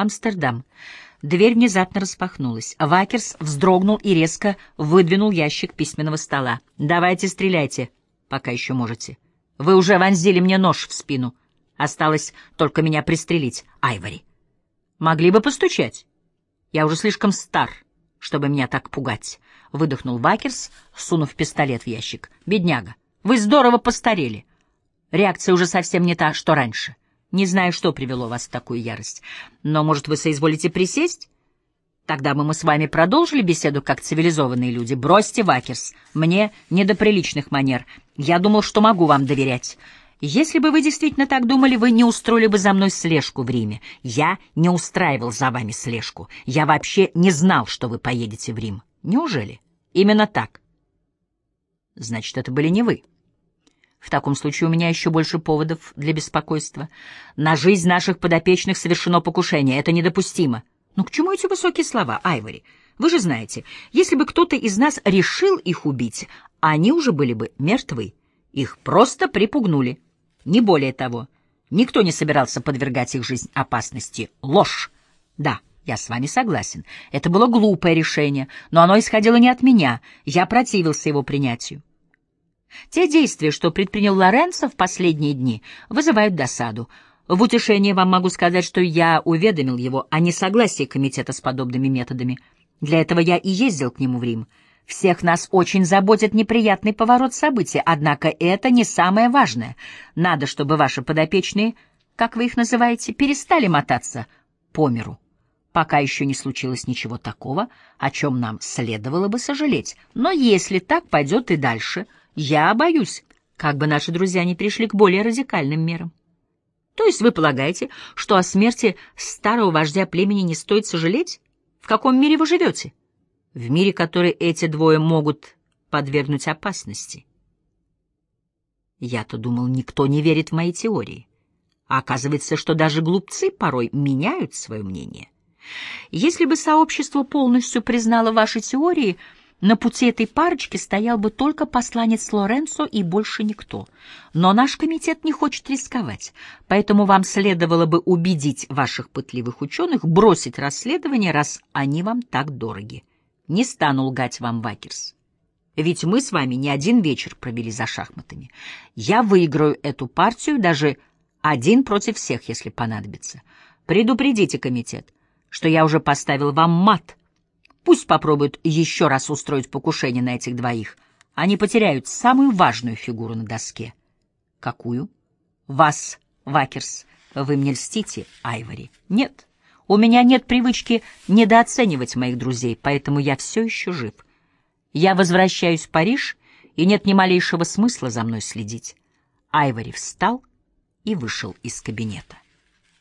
Амстердам. Дверь внезапно распахнулась. Вакерс вздрогнул и резко выдвинул ящик письменного стола. «Давайте стреляйте, пока еще можете. Вы уже вонзили мне нож в спину. Осталось только меня пристрелить, Айвори. Могли бы постучать. Я уже слишком стар, чтобы меня так пугать», — выдохнул Вакерс, сунув пистолет в ящик. «Бедняга, вы здорово постарели. Реакция уже совсем не та, что раньше. Не знаю, что привело вас в такую ярость, но, может, вы соизволите присесть? Тогда бы мы с вами продолжили беседу как цивилизованные люди. Бросьте, Вакерс, мне не до приличных манер. Я думал, что могу вам доверять. Если бы вы действительно так думали, вы не устроили бы за мной слежку в Риме. Я не устраивал за вами слежку. Я вообще не знал, что вы поедете в Рим. Неужели? Именно так. Значит, это были не вы. В таком случае у меня еще больше поводов для беспокойства. На жизнь наших подопечных совершено покушение. Это недопустимо. Ну к чему эти высокие слова, Айвори? Вы же знаете, если бы кто-то из нас решил их убить, они уже были бы мертвы. Их просто припугнули. Не более того. Никто не собирался подвергать их жизнь опасности. Ложь. Да, я с вами согласен. Это было глупое решение, но оно исходило не от меня. Я противился его принятию. Те действия, что предпринял Лоренцо в последние дни, вызывают досаду. В утешение вам могу сказать, что я уведомил его о несогласии комитета с подобными методами. Для этого я и ездил к нему в Рим. Всех нас очень заботит неприятный поворот событий, однако это не самое важное. Надо, чтобы ваши подопечные, как вы их называете, перестали мотаться по миру. Пока еще не случилось ничего такого, о чем нам следовало бы сожалеть. Но если так пойдет и дальше — я боюсь, как бы наши друзья не пришли к более радикальным мерам. То есть вы полагаете, что о смерти старого вождя племени не стоит сожалеть? В каком мире вы живете? В мире, который эти двое могут подвергнуть опасности. Я-то думал, никто не верит в мои теории. А оказывается, что даже глупцы порой меняют свое мнение. Если бы сообщество полностью признало ваши теории — на пути этой парочки стоял бы только посланец Лоренцо и больше никто. Но наш комитет не хочет рисковать, поэтому вам следовало бы убедить ваших пытливых ученых бросить расследование, раз они вам так дороги. Не стану лгать вам, Вакерс. Ведь мы с вами не один вечер провели за шахматами. Я выиграю эту партию даже один против всех, если понадобится. Предупредите комитет, что я уже поставил вам мат — Пусть попробуют еще раз устроить покушение на этих двоих. Они потеряют самую важную фигуру на доске. Какую? Вас, Вакерс. Вы мне льстите, Айвори. Нет. У меня нет привычки недооценивать моих друзей, поэтому я все еще жив. Я возвращаюсь в Париж, и нет ни малейшего смысла за мной следить. Айвори встал и вышел из кабинета.